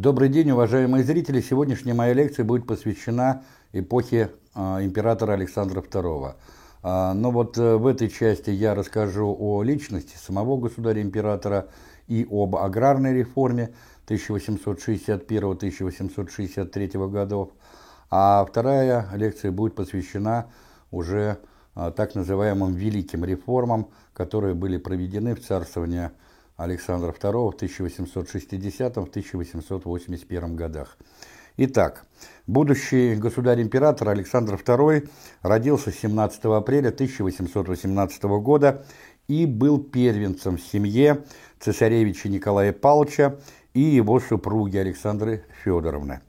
Добрый день, уважаемые зрители! Сегодняшняя моя лекция будет посвящена эпохе э, императора Александра II. Э, но вот э, в этой части я расскажу о личности самого государя-императора и об аграрной реформе 1861-1863 годов. А вторая лекция будет посвящена уже э, так называемым великим реформам, которые были проведены в царствование II в 1860-1881 годах. Итак, будущий государь-император Александр II родился 17 апреля 1818 года и был первенцем в семье цесаревича Николая Павловича и его супруги Александры Федоровны.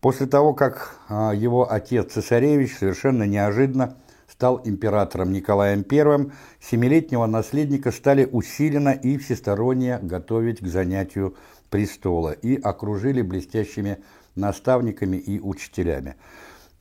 После того, как а, его отец цесаревич совершенно неожиданно стал императором Николаем I, семилетнего наследника стали усиленно и всесторонне готовить к занятию престола и окружили блестящими наставниками и учителями.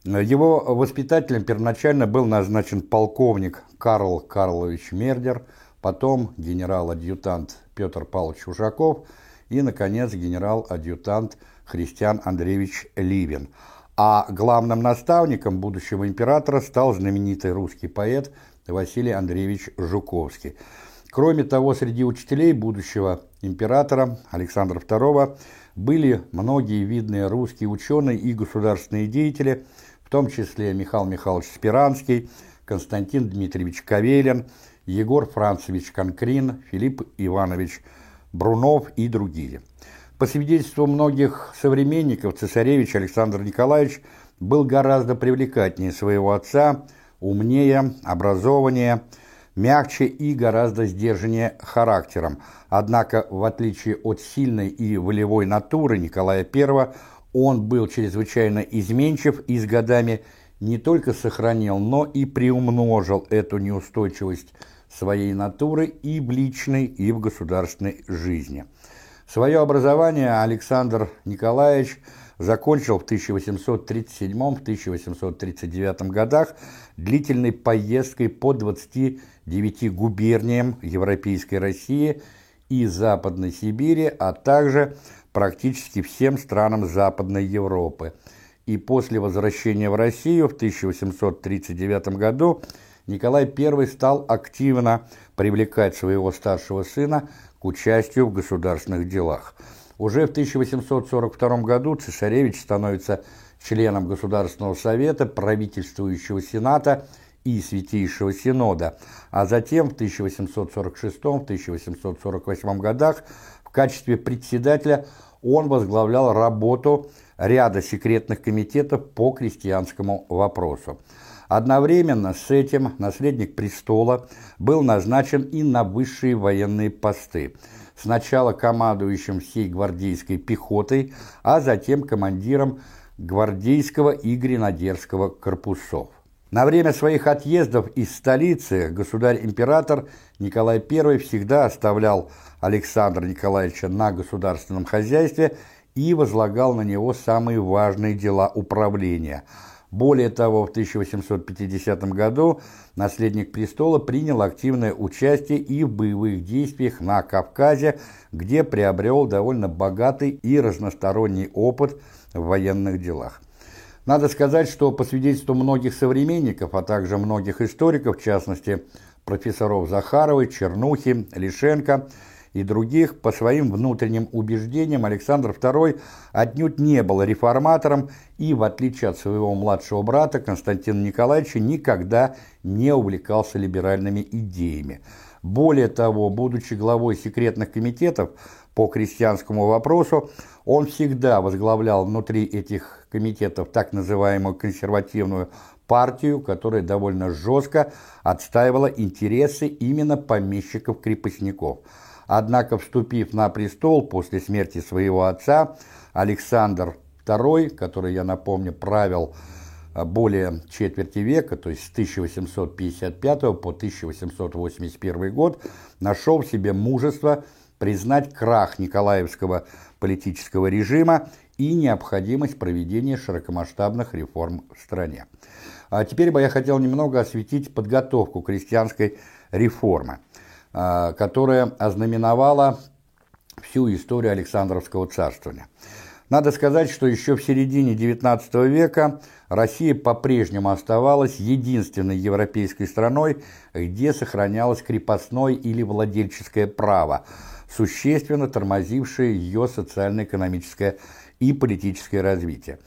Его воспитателем первоначально был назначен полковник Карл Карлович Мердер, потом генерал-адъютант Петр Павлович Ушаков и, наконец, генерал-адъютант Христиан Андреевич Ливин – а главным наставником будущего императора стал знаменитый русский поэт Василий Андреевич Жуковский. Кроме того, среди учителей будущего императора Александра II были многие видные русские ученые и государственные деятели, в том числе Михаил Михайлович Спиранский, Константин Дмитриевич Кавелин, Егор Францевич Конкрин, Филипп Иванович Брунов и другие – по свидетельству многих современников, цесаревич Александр Николаевич был гораздо привлекательнее своего отца, умнее, образованнее, мягче и гораздо сдержаннее характером. Однако, в отличие от сильной и волевой натуры Николая I, он был чрезвычайно изменчив и с годами не только сохранил, но и приумножил эту неустойчивость своей натуры и в личной, и в государственной жизни. Свое образование Александр Николаевич закончил в 1837-1839 годах длительной поездкой по 29 губерниям Европейской России и Западной Сибири, а также практически всем странам Западной Европы. И после возвращения в Россию в 1839 году Николай I стал активно привлекать своего старшего сына к участию в государственных делах. Уже в 1842 году цесаревич становится членом Государственного совета, правительствующего Сената и Святейшего Синода, а затем в 1846-1848 годах в качестве председателя он возглавлял работу ряда секретных комитетов по крестьянскому вопросу. Одновременно с этим наследник престола был назначен и на высшие военные посты. Сначала командующим всей гвардейской пехотой, а затем командиром гвардейского и гренадерского корпусов. На время своих отъездов из столицы государь-император Николай I всегда оставлял Александра Николаевича на государственном хозяйстве и возлагал на него самые важные дела управления – более того, в 1850 году наследник престола принял активное участие и в боевых действиях на Кавказе, где приобрел довольно богатый и разносторонний опыт в военных делах. Надо сказать, что по свидетельству многих современников, а также многих историков, в частности профессоров Захаровой, Чернухи, Лишенко – и других, по своим внутренним убеждениям Александр II отнюдь не был реформатором и, в отличие от своего младшего брата Константина Николаевича, никогда не увлекался либеральными идеями. Более того, будучи главой секретных комитетов по крестьянскому вопросу, он всегда возглавлял внутри этих комитетов так называемую консервативную партию, которая довольно жестко отстаивала интересы именно помещиков-крепостников – Однако, вступив на престол после смерти своего отца, Александр II, который, я напомню, правил э, более четверти века, то есть с 1855 по 1881 год, нашел в себе мужество признать крах Николаевского политического режима и необходимость проведения широкомасштабных реформ в стране. А теперь бы я хотел немного осветить подготовку крестьянской реформы. А, которая ознаменовала всю историю Александровского царствования. Надо сказать, что еще в середине XIX века Россия по-прежнему оставалась единственной европейской страной, где сохранялось крепостное или владельческое право, существенно тормозившее ее социально-экономическое и политическое развитие.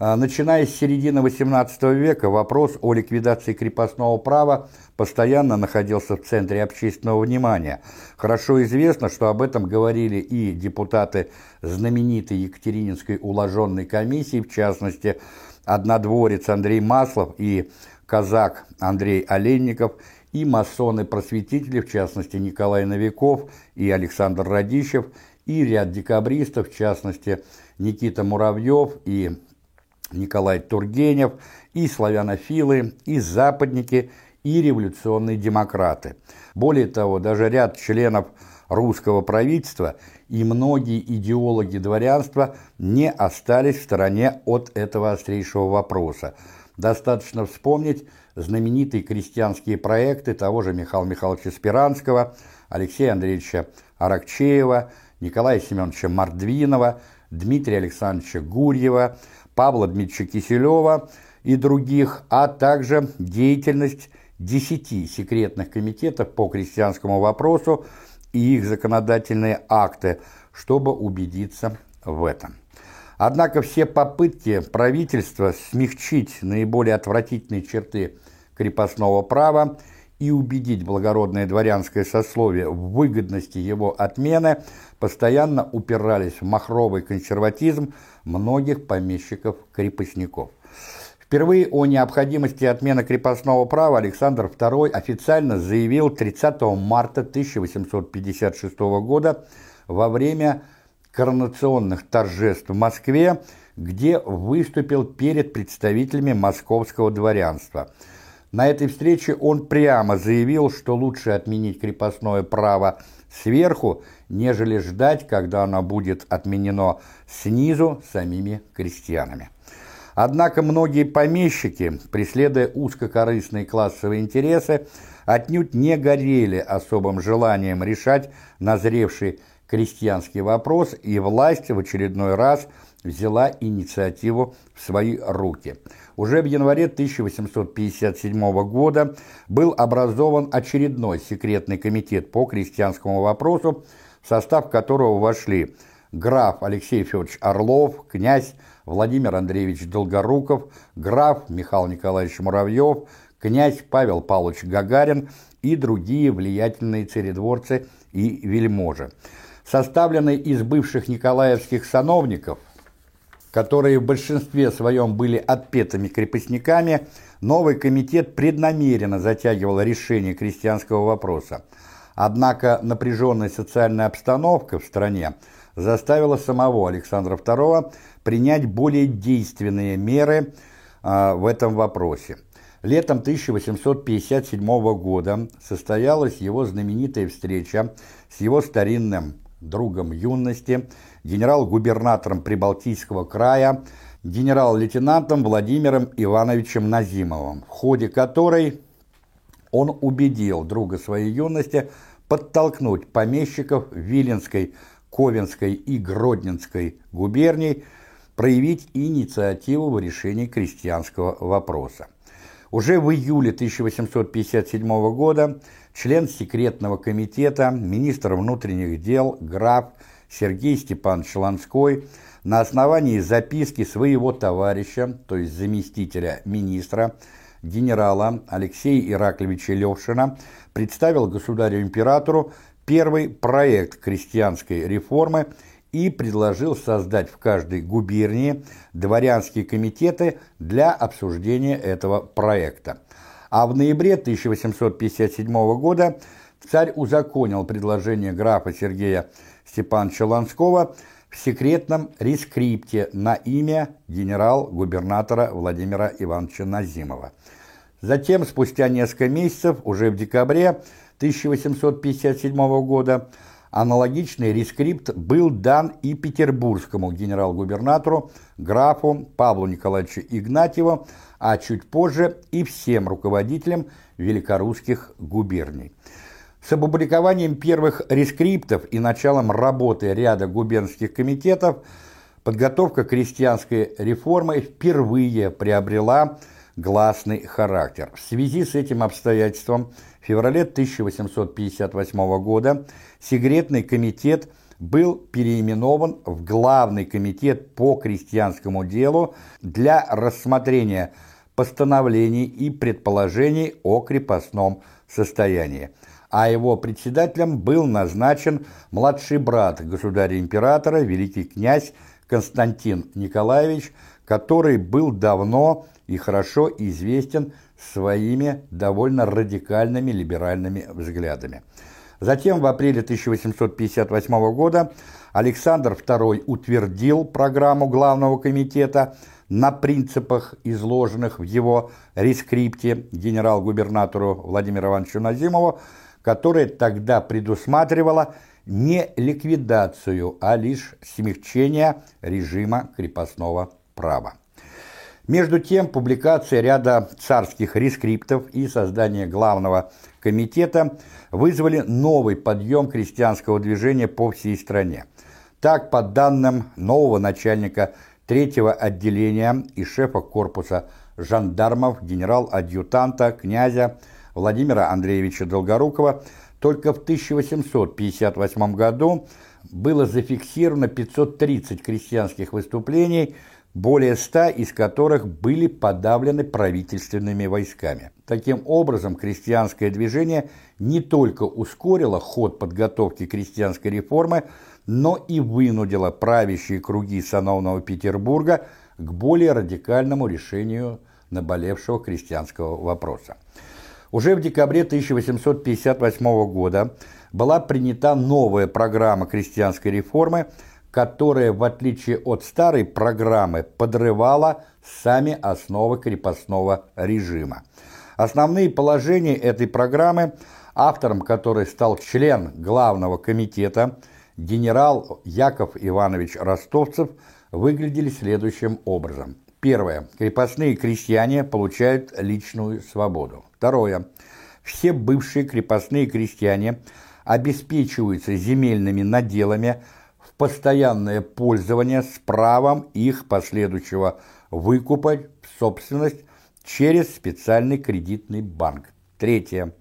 А, начиная с середины XVIII века вопрос о ликвидации крепостного права постоянно находился в центре общественного внимания. Хорошо известно, что об этом говорили и депутаты знаменитой Екатерининской уложенной комиссии, в частности, однодворец Андрей Маслов и казак Андрей Оленников, и масоны-просветители, в частности, Николай Новиков и Александр Радищев, и ряд декабристов, в частности, Никита Муравьев и Николай Тургенев, и славянофилы, и западники, и революционные демократы. Более того, даже ряд членов русского правительства и многие идеологи дворянства не остались в стороне от этого острейшего вопроса. Достаточно вспомнить знаменитые крестьянские проекты того же Михаила Михайловича Спиранского, Алексея Андреевича Аракчеева, Николая Семеновича Мордвинова, Дмитрия Александровича Гурьева, Павла Дмитриевича Киселева и других, а также деятельность десяти секретных комитетов по крестьянскому вопросу и их законодательные акты, чтобы убедиться в этом. Однако все попытки правительства смягчить наиболее отвратительные черты крепостного права и убедить благородное дворянское сословие в выгодности его отмены постоянно упирались в махровый консерватизм многих помещиков-крепостников. Впервые о необходимости отмены крепостного права Александр II официально заявил 30 марта 1856 года во время коронационных торжеств в Москве, где выступил перед представителями московского дворянства. На этой встрече он прямо заявил, что лучше отменить крепостное право сверху, нежели ждать, когда оно будет отменено снизу самими крестьянами. Однако многие помещики, преследуя узкокорыстные классовые интересы, отнюдь не горели особым желанием решать назревший крестьянский вопрос, и власть в очередной раз взяла инициативу в свои руки. Уже в январе 1857 года был образован очередной секретный комитет по крестьянскому вопросу, в состав которого вошли граф Алексей Федорович Орлов, князь Владимир Андреевич Долгоруков, граф Михаил Николаевич Муравьев, князь Павел Павлович Гагарин и другие влиятельные царедворцы и вельможи. Составленный из бывших николаевских сановников, которые в большинстве своем были отпетыми крепостниками, новый комитет преднамеренно затягивал решение крестьянского вопроса. Однако напряженная социальная обстановка в стране заставила самого Александра II принять более действенные меры а, в этом вопросе. Летом 1857 года состоялась его знаменитая встреча с его старинным другом юности, генерал-губернатором Прибалтийского края, генерал-лейтенантом Владимиром Ивановичем Назимовым, в ходе которой он убедил друга своей юности подтолкнуть помещиков Виленской, Ковенской и Гродненской губерний проявить инициативу в решении крестьянского вопроса. Уже в июле 1857 года член секретного комитета, министр внутренних дел, граф Сергей Степанович Ланской на основании записки своего товарища, то есть заместителя министра, генерала Алексея Ираклевича Левшина, представил государю-императору первый проект крестьянской реформы и предложил создать в каждой губернии дворянские комитеты для обсуждения этого проекта. А в ноябре 1857 года царь узаконил предложение графа Сергея Степановича Ланского в секретном рескрипте на имя генерал-губернатора Владимира Ивановича Назимова. Затем, спустя несколько месяцев, уже в декабре 1857 года, аналогичный рескрипт был дан и петербургскому генерал-губернатору графу Павлу Николаевичу Игнатьеву, а чуть позже и всем руководителям великорусских губерний. С опубликованием первых рескриптов и началом работы ряда губернских комитетов подготовка крестьянской реформы впервые приобрела гласный характер. В связи с этим обстоятельством в феврале 1858 года секретный комитет был переименован в Главный комитет по крестьянскому делу для рассмотрения постановлений и предположений о крепостном состоянии, а его председателем был назначен младший брат государя-императора, великий князь Константин Николаевич, который был давно и хорошо известен своими довольно радикальными либеральными взглядами. Затем в апреле 1858 года Александр II утвердил программу Главного комитета на принципах, изложенных в его рескрипте генерал-губернатору Владимиру Ивановичу Назимову, которая тогда предусматривала не ликвидацию, а лишь смягчение режима крепостного права. Между тем, публикация ряда царских рескриптов и создание главного комитета вызвали новый подъем крестьянского движения по всей стране. Так, по данным нового начальника третьего отделения и шефа корпуса жандармов генерал-адъютанта князя Владимира Андреевича Долгорукова, только в 1858 году было зафиксировано 530 крестьянских выступлений – более ста из которых были подавлены правительственными войсками. Таким образом, крестьянское движение не только ускорило ход подготовки крестьянской реформы, но и вынудило правящие круги сановного Петербурга к более радикальному решению наболевшего крестьянского вопроса. Уже в декабре 1858 года была принята новая программа крестьянской реформы – которая, в отличие от старой программы, подрывала сами основы крепостного режима. Основные положения этой программы, автором которой стал член Главного комитета генерал Яков Иванович Ростовцев, выглядели следующим образом. Первое. Крепостные крестьяне получают личную свободу. Второе. Все бывшие крепостные крестьяне обеспечиваются земельными наделами, постоянное пользование с правом их последующего выкупа в собственность через специальный кредитный банк. Третье.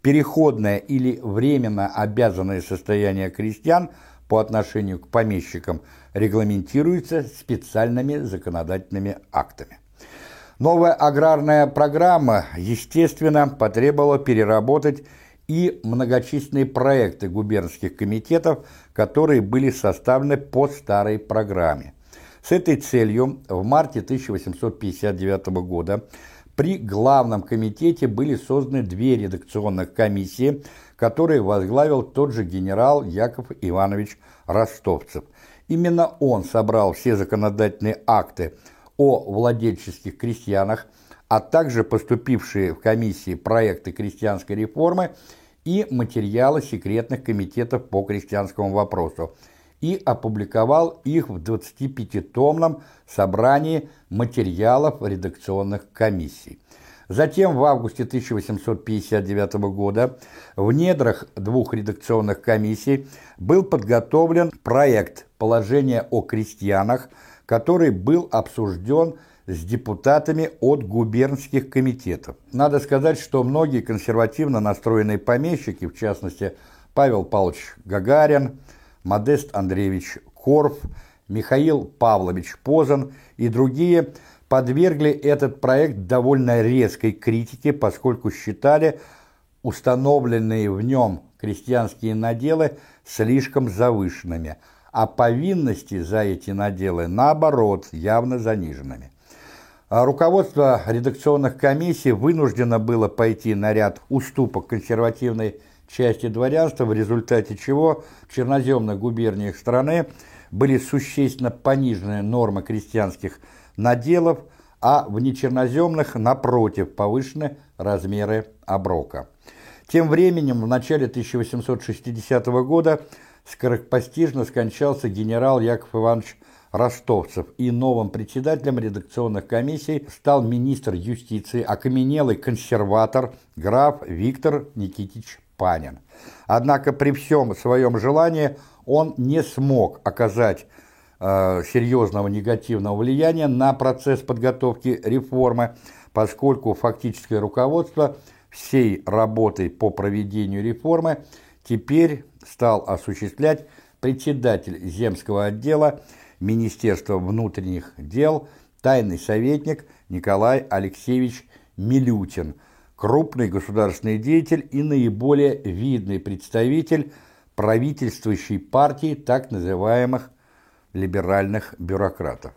Переходное или временно обязанное состояние крестьян по отношению к помещикам регламентируется специальными законодательными актами. Новая аграрная программа, естественно, потребовала переработать и многочисленные проекты губернских комитетов, которые были составлены по старой программе. С этой целью в марте 1859 года при Главном комитете были созданы две редакционных комиссии, которые возглавил тот же генерал Яков Иванович Ростовцев. Именно он собрал все законодательные акты о владельческих крестьянах, а также поступившие в комиссии проекты крестьянской реформы и материалы секретных комитетов по крестьянскому вопросу и опубликовал их в 25-томном собрании материалов редакционных комиссий. Затем в августе 1859 года в недрах двух редакционных комиссий был подготовлен проект положения о крестьянах, который был обсужден с депутатами от губернских комитетов. Надо сказать, что многие консервативно настроенные помещики, в частности Павел Павлович Гагарин, Модест Андреевич Корф, Михаил Павлович Позан и другие подвергли этот проект довольно резкой критике, поскольку считали установленные в нем крестьянские наделы слишком завышенными, а повинности за эти наделы, наоборот, явно заниженными. А руководство редакционных комиссий вынуждено было пойти на ряд уступок консервативной части дворянства, в результате чего в черноземных губерниях страны были существенно понижены нормы крестьянских наделов, а в нечерноземных, напротив, повышены размеры оброка. Тем временем, в начале 1860 года скоропостижно скончался генерал Яков Иванович ростовцев, и новым председателем редакционных комиссий стал министр юстиции, окаменелый консерватор граф Виктор Никитич Панин. Однако при всем своем желании он не смог оказать серьезного негативного влияния на процесс подготовки реформы, поскольку фактическое руководство всей работой по проведению реформы теперь стал осуществлять председатель земского отдела Министерства внутренних дел, тайный советник Николай Алексеевич Милютин, крупный государственный деятель и наиболее видный представитель правительствующей партии так называемых либеральных бюрократов.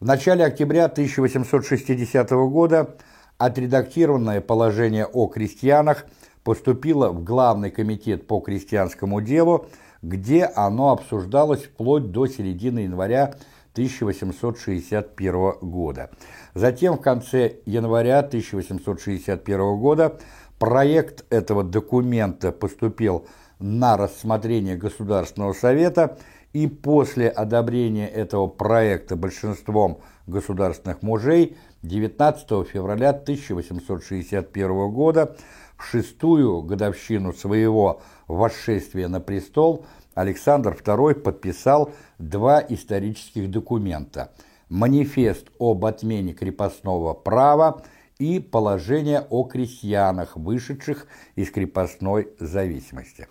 В начале октября 1860 года отредактированное положение о крестьянах поступило в Главный комитет по крестьянскому делу, где оно обсуждалось вплоть до середины января 1861 года. Затем в конце января 1861 года проект этого документа поступил на рассмотрение Государственного совета и после одобрения этого проекта большинством государственных мужей 19 февраля 1861 года в шестую годовщину своего восшествия на престол Александр II подписал два исторических документа – манифест об отмене крепостного права и положение о крестьянах, вышедших из крепостной зависимости.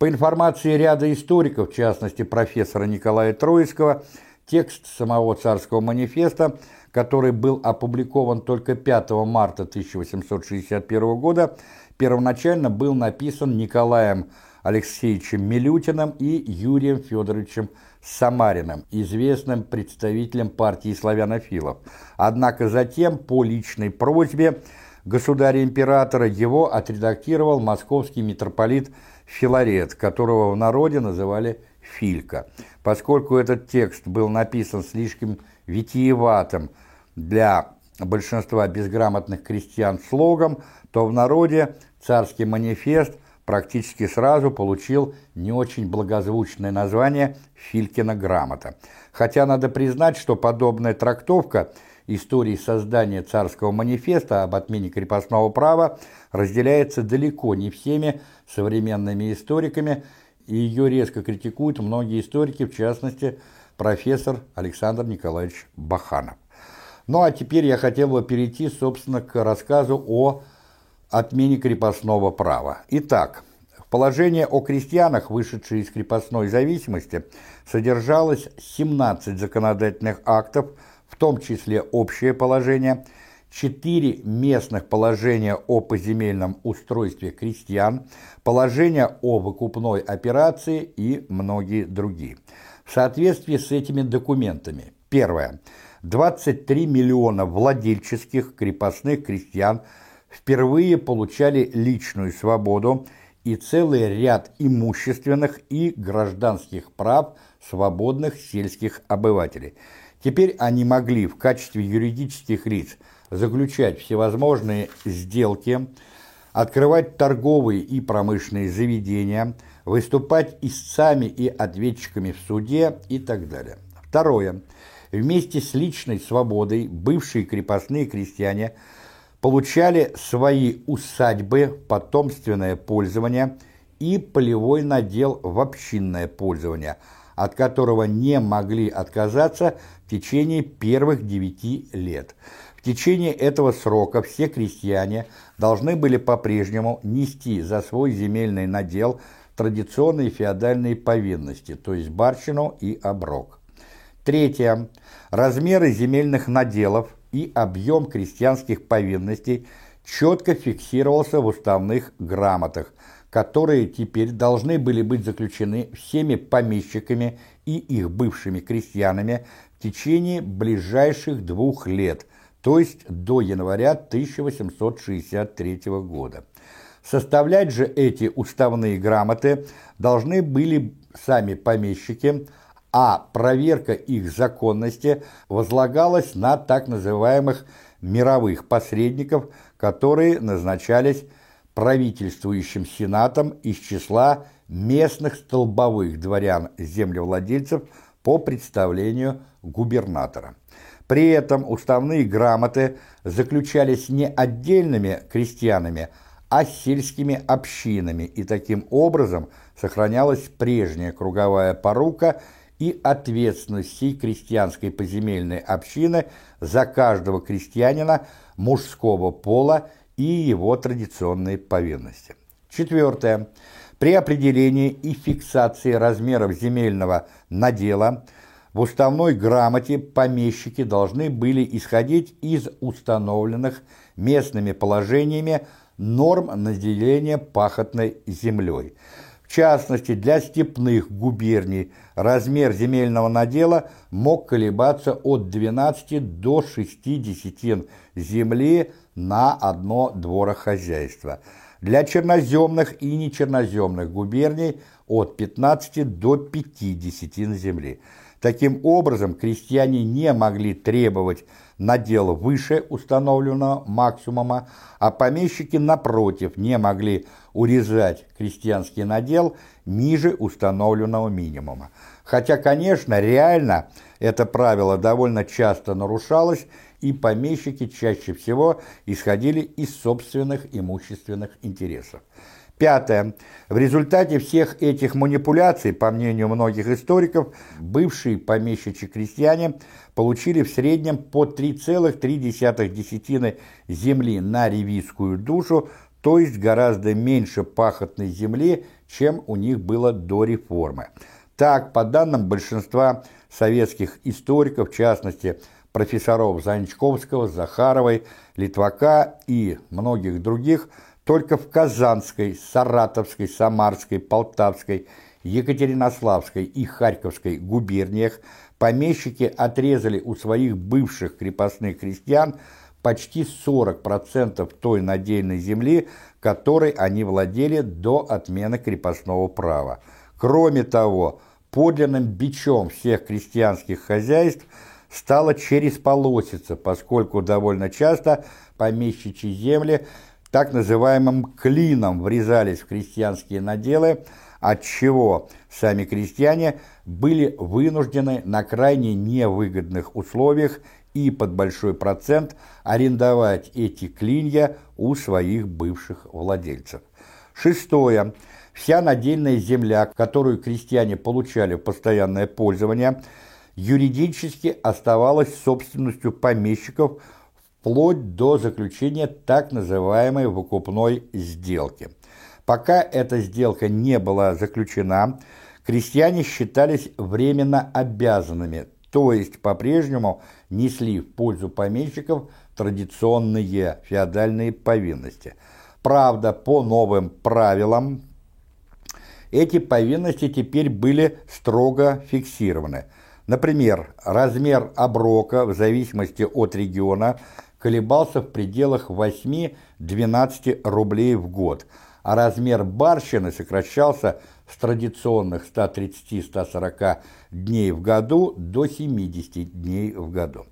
По информации ряда историков, в частности профессора Николая Троицкого, текст самого царского манифеста, который был опубликован только 5 марта 1861 года, первоначально был написан Николаем Алексеевичем Милютиным и Юрием Федоровичем Самариным, известным представителем партии славянофилов. Однако затем, по личной просьбе государя-императора, его отредактировал московский митрополит Филарет, которого в народе называли Филька. Поскольку этот текст был написан слишком витиеватым для большинства безграмотных крестьян слогом, то в народе царский манифест практически сразу получил не очень благозвучное название «Филькина грамота». Хотя надо признать, что подобная трактовка истории создания царского манифеста об отмене крепостного права разделяется далеко не всеми современными историками, и ее резко критикуют многие историки, в частности, профессор Александр Николаевич Баханов. Ну а теперь я хотел бы перейти, собственно, к рассказу о отмене крепостного права. Итак, в положении о крестьянах, вышедшие из крепостной зависимости, содержалось 17 законодательных актов, в том числе общее положение – четыре местных положения о поземельном устройстве крестьян, положения о выкупной операции и многие другие. В соответствии с этими документами. Первое. 23 миллиона владельческих крепостных крестьян впервые получали личную свободу и целый ряд имущественных и гражданских прав свободных сельских обывателей. Теперь они могли в качестве юридических лиц – заключать всевозможные сделки, открывать торговые и промышленные заведения, выступать истцами и ответчиками в суде и так далее. Второе. Вместе с личной свободой бывшие крепостные крестьяне получали свои усадьбы, потомственное пользование и полевой надел в общинное пользование, от которого не могли отказаться в течение первых девяти лет – в течение этого срока все крестьяне должны были по-прежнему нести за свой земельный надел традиционные феодальные повинности, то есть барщину и оброк. Третье. Размеры земельных наделов и объем крестьянских повинностей четко фиксировался в уставных грамотах, которые теперь должны были быть заключены всеми помещиками и их бывшими крестьянами в течение ближайших двух лет, то есть до января 1863 года. Составлять же эти уставные грамоты должны были сами помещики, а проверка их законности возлагалась на так называемых мировых посредников, которые назначались правительствующим сенатом из числа местных столбовых дворян-землевладельцев по представлению губернатора. При этом уставные грамоты заключались не отдельными крестьянами, а сельскими общинами, и таким образом сохранялась прежняя круговая порука и ответственность всей крестьянской поземельной общины за каждого крестьянина мужского пола и его традиционные повинности. Четвертое. При определении и фиксации размеров земельного надела в уставной грамоте помещики должны были исходить из установленных местными положениями норм наделения пахотной землей. В частности, для степных губерний размер земельного надела мог колебаться от 12 до 6 десятин земли на одно дворохозяйство. Для черноземных и нечерноземных губерний от 15 до 5 десятин земли. Таким образом, крестьяне не могли требовать надел выше установленного максимума, а помещики, напротив, не могли урезать крестьянский надел ниже установленного минимума. Хотя, конечно, реально это правило довольно часто нарушалось, и помещики чаще всего исходили из собственных имущественных интересов. Пятое. В результате всех этих манипуляций, по мнению многих историков, бывшие помещичьи крестьяне получили в среднем по 3,3 земли на ревизскую душу, то есть гораздо меньше пахотной земли, чем у них было до реформы. Так, по данным большинства советских историков, в частности, профессоров Занчковского, Захаровой, Литвака и многих других – только в Казанской, Саратовской, Самарской, Полтавской, Екатеринославской и Харьковской губерниях помещики отрезали у своих бывших крепостных крестьян почти 40% той надельной земли, которой они владели до отмены крепостного права. Кроме того, подлинным бичом всех крестьянских хозяйств стала через полосица, поскольку довольно часто помещичьи земли – так называемым клином врезались в крестьянские наделы, отчего сами крестьяне были вынуждены на крайне невыгодных условиях и под большой процент арендовать эти клинья у своих бывших владельцев. Шестое. Вся надельная земля, которую крестьяне получали в постоянное пользование, юридически оставалась собственностью помещиков – вплоть до заключения так называемой выкупной сделки. Пока эта сделка не была заключена, крестьяне считались временно обязанными, то есть по-прежнему несли в пользу помещиков традиционные феодальные повинности. Правда, по новым правилам эти повинности теперь были строго фиксированы. Например, размер оброка в зависимости от региона колебался в пределах 8-12 рублей в год, а размер барщины сокращался с традиционных 130-140 дней в году до 70 дней в году.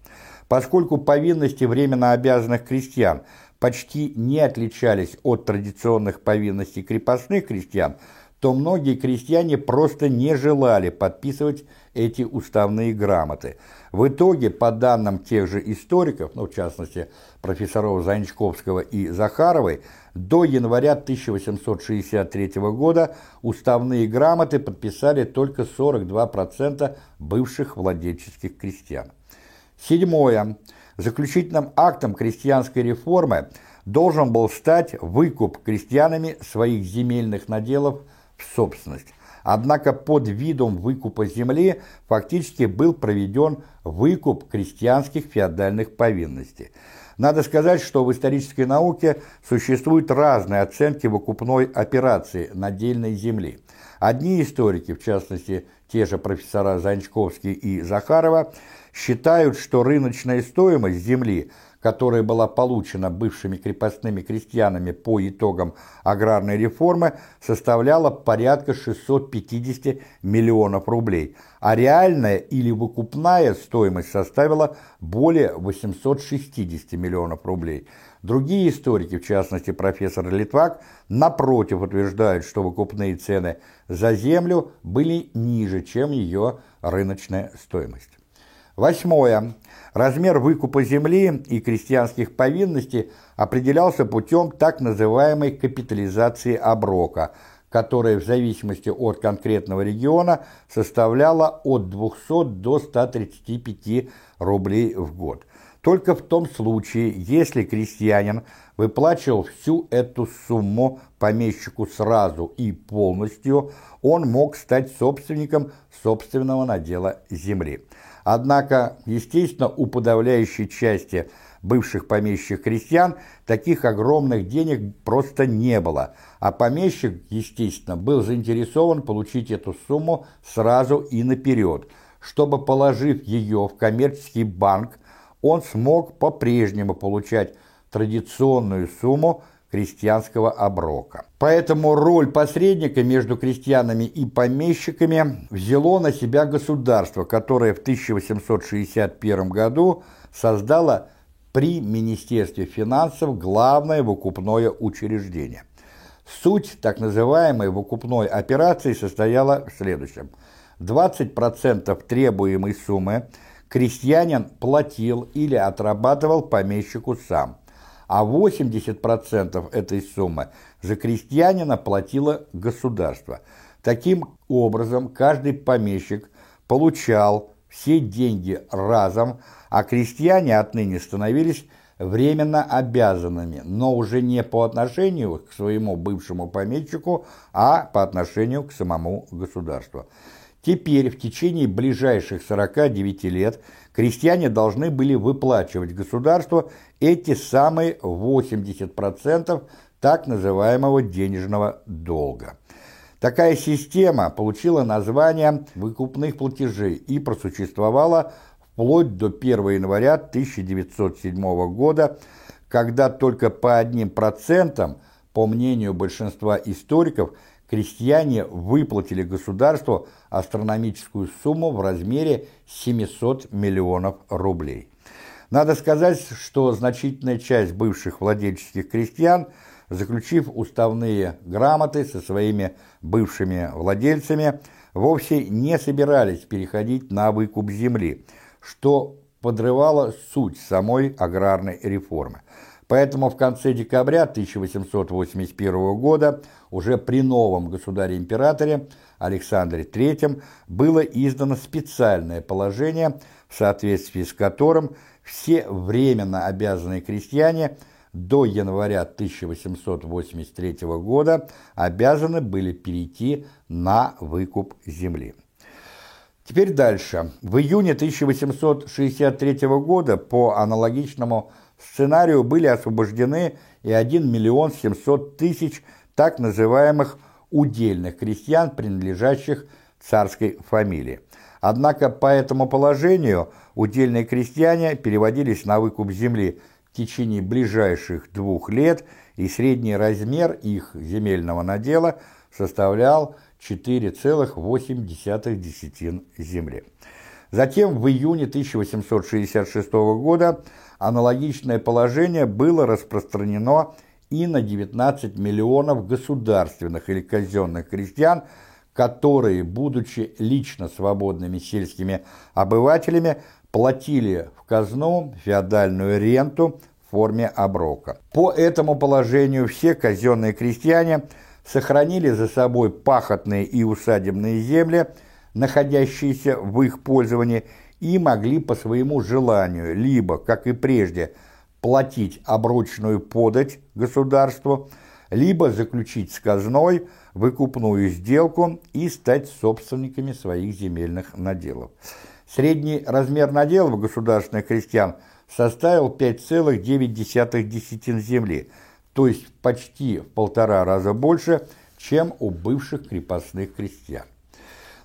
Поскольку повинности временно обязанных крестьян почти не отличались от традиционных повинностей крепостных крестьян, то многие крестьяне просто не желали подписывать эти уставные грамоты. В итоге, по данным тех же историков, ну, в частности, профессоров Занчковского и Захаровой, до января 1863 года уставные грамоты подписали только 42% бывших владельческих крестьян. Седьмое. Заключительным актом крестьянской реформы должен был стать выкуп крестьянами своих земельных наделов в собственность. Однако под видом выкупа земли фактически был проведен выкуп крестьянских феодальных повинностей. Надо сказать, что в исторической науке существуют разные оценки выкупной операции надельной земли. Одни историки, в частности, те же профессора Занчковский и Захарова, считают, что рыночная стоимость земли – которая была получена бывшими крепостными крестьянами по итогам аграрной реформы, составляла порядка 650 миллионов рублей, а реальная или выкупная стоимость составила более 860 миллионов рублей. Другие историки, в частности профессор Литвак, напротив утверждают, что выкупные цены за землю были ниже, чем ее рыночная стоимость. Восьмое. Размер выкупа земли и крестьянских повинностей определялся путем так называемой капитализации оброка, которая в зависимости от конкретного региона составляла от 200 до 135 рублей в год. Только в том случае, если крестьянин выплачивал всю эту сумму помещику сразу и полностью, он мог стать собственником собственного надела земли. Однако, естественно, у подавляющей части бывших помещих крестьян таких огромных денег просто не было, а помещик, естественно, был заинтересован получить эту сумму сразу и наперед, чтобы, положив ее в коммерческий банк, он смог по-прежнему получать традиционную сумму крестьянского оброка. Поэтому роль посредника между крестьянами и помещиками взяло на себя государство, которое в 1861 году создало при Министерстве финансов главное выкупное учреждение. Суть так называемой выкупной операции состояла в следующем. 20% требуемой суммы крестьянин платил или отрабатывал помещику сам – а 80% этой суммы за крестьянина платило государство. Таким образом, каждый помещик получал все деньги разом, а крестьяне отныне становились временно обязанными, но уже не по отношению к своему бывшему помещику, а по отношению к самому государству. Теперь, в течение ближайших 49 лет, крестьяне должны были выплачивать государству эти самые 80% так называемого денежного долга. Такая система получила название выкупных платежей и просуществовала вплоть до 1 января 1907 года, когда только по одним процентам, по мнению большинства историков, крестьяне выплатили государству астрономическую сумму в размере 700 миллионов рублей. Надо сказать, что значительная часть бывших владельческих крестьян, заключив уставные грамоты со своими бывшими владельцами, вовсе не собирались переходить на выкуп земли, что подрывало суть самой аграрной реформы. Поэтому в конце декабря 1881 года, уже при новом государе-императоре Александре III, было издано специальное положение, в соответствии с которым все временно обязанные крестьяне до января 1883 года обязаны были перейти на выкуп земли. Теперь дальше. В июне 1863 года по аналогичному сценарию были освобождены и 1 миллион 700 тысяч так называемых удельных крестьян, принадлежащих царской фамилии. Однако по этому положению удельные крестьяне переводились на выкуп земли в течение ближайших двух лет, и средний размер их земельного надела составлял 4,8 десятин земли. Затем в июне 1866 года аналогичное положение было распространено и на 19 миллионов государственных или казенных крестьян, которые, будучи лично свободными сельскими обывателями, платили в казну феодальную ренту в форме оброка. По этому положению все казенные крестьяне сохранили за собой пахотные и усадебные земли, находящиеся в их пользовании, и могли по своему желанию либо, как и прежде, платить оброчную подать государству, либо заключить с казной выкупную сделку и стать собственниками своих земельных наделов. Средний размер наделов государственных крестьян составил 5,9 десятин земли, то есть почти в полтора раза больше, чем у бывших крепостных крестьян.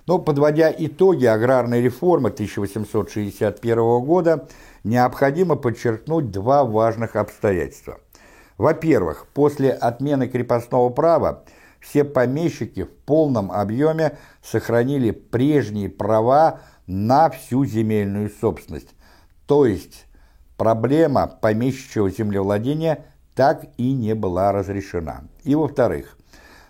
Но, подводя итоги аграрной реформы 1861 года, необходимо подчеркнуть два важных обстоятельства. Во-первых, после отмены крепостного права все помещики в полном объеме сохранили прежние права на всю земельную собственность, то есть проблема помещичьего землевладения так и не была разрешена. И во-вторых,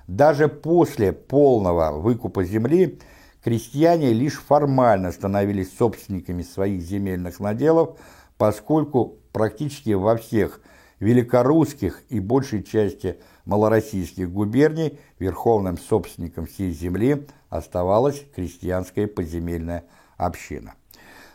даже после полного выкупа земли крестьяне лишь формально становились собственниками своих земельных наделов, поскольку практически во всех великорусских и большей части малороссийских губерний верховным собственником всей земли оставалась крестьянская поземельная община.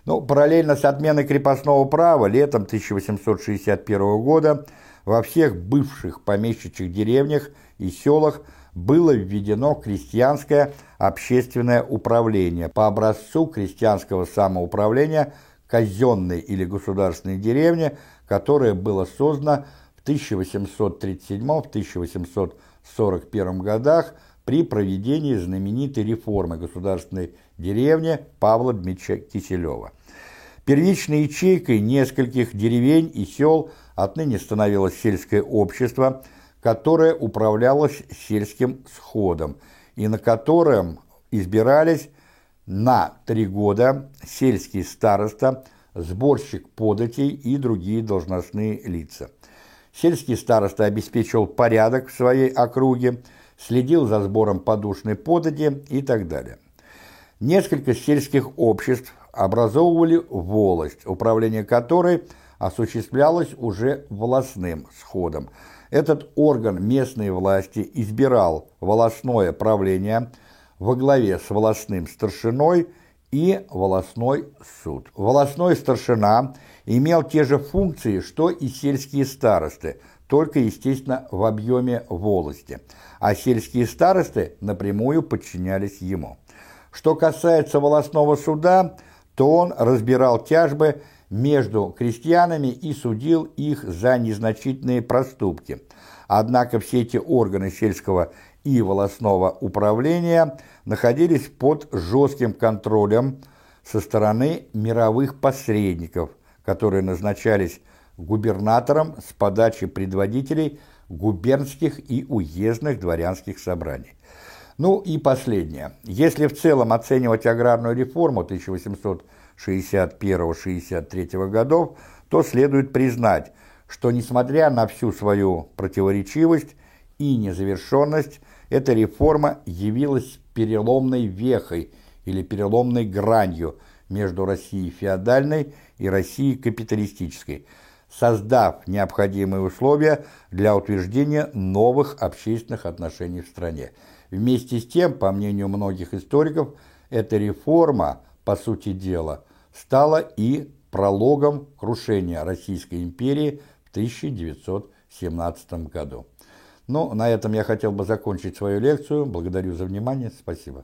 Ну, параллельно с отменой крепостного права летом 1861 года во всех бывших помещичьих деревнях и селах было введено крестьянское общественное управление по образцу крестьянского самоуправления казенной или государственной деревни, которое было создано в 1837-1841 годах при проведении знаменитой реформы государственной деревни Павла Дмитрича Киселева. Первичной ячейкой нескольких деревень и сел отныне становилось сельское общество, которое управлялось сельским сходом и на котором избирались на три года сельский староста, сборщик податей и другие должностные лица. Сельский староста обеспечивал порядок в своей округе, следил за сбором подушной подати и так далее. Несколько сельских обществ образовывали волость, управление которой осуществлялось уже волосным сходом. Этот орган местной власти избирал волосное правление во главе с волосным старшиной и волосной суд. Волосной старшина имел те же функции, что и сельские старосты, только, естественно, в объеме волости, а сельские старосты напрямую подчинялись ему. Что касается волосного суда, то он разбирал тяжбы между крестьянами и судил их за незначительные проступки. Однако все эти органы сельского и волосного управления находились под жестким контролем со стороны мировых посредников, которые назначались губернатором с подачи предводителей губернских и уездных дворянских собраний. Ну и последнее. Если в целом оценивать аграрную реформу 1861-63 годов, то следует признать, что несмотря на всю свою противоречивость и незавершенность, эта реформа явилась переломной вехой или переломной гранью между Россией феодальной и Россией капиталистической, создав необходимые условия для утверждения новых общественных отношений в стране. Вместе с тем, по мнению многих историков, эта реформа, по сути дела, стала и прологом крушения Российской империи в 1917 году. Ну, на этом я хотел бы закончить свою лекцию. Благодарю за внимание. Спасибо.